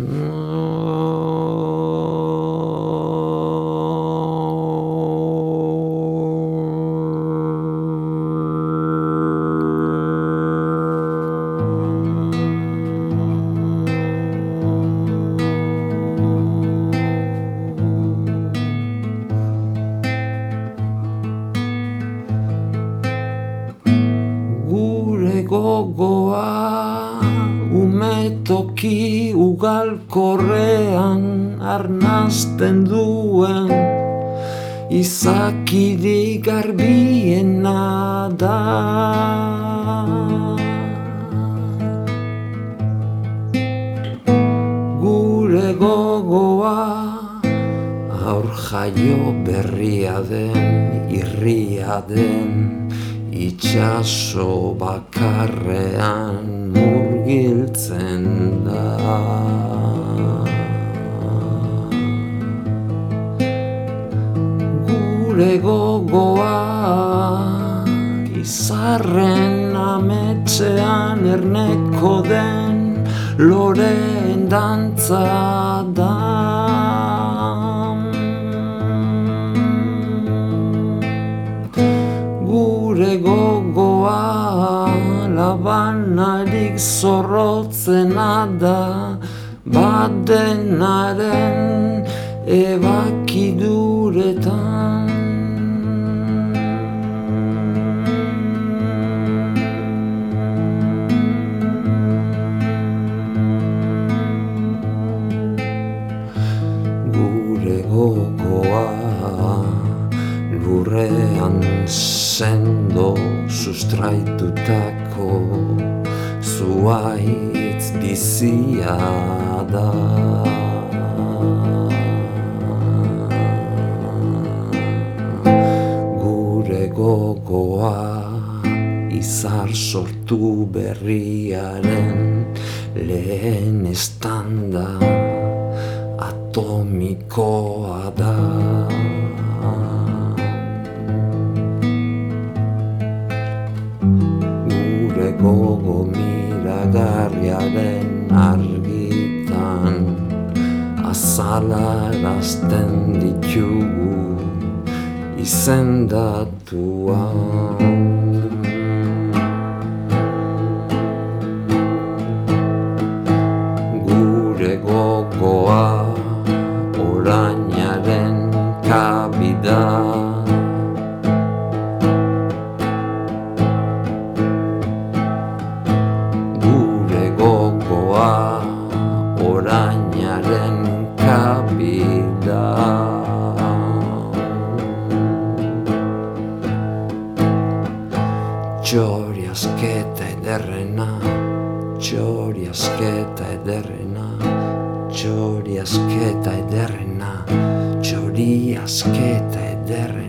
Gure gogoa umetoki ugalkorrean arnazten duen izakiri garbiena da. Gure gogoa aur jaio berria den, irria den, itxaso bakarrean murgiltzen da. Gure gogoa izarren ametxean erneko den loreen dantza da. Gure gogoa labanarik zorrotzena da badenaren ebakiduretan. Gure gogoa lurrean sendo sustraitutako zuaitz bizia da. Gure gogoa izar sortu berriaren lehen estanda atomikoa da. Miragarriaren argitan azalarazten ditugu izendatuan. Gure gogoa orainaren kabida ederrena Txori asketa ederrena Txori asketa ederrena Txori asketa ederrena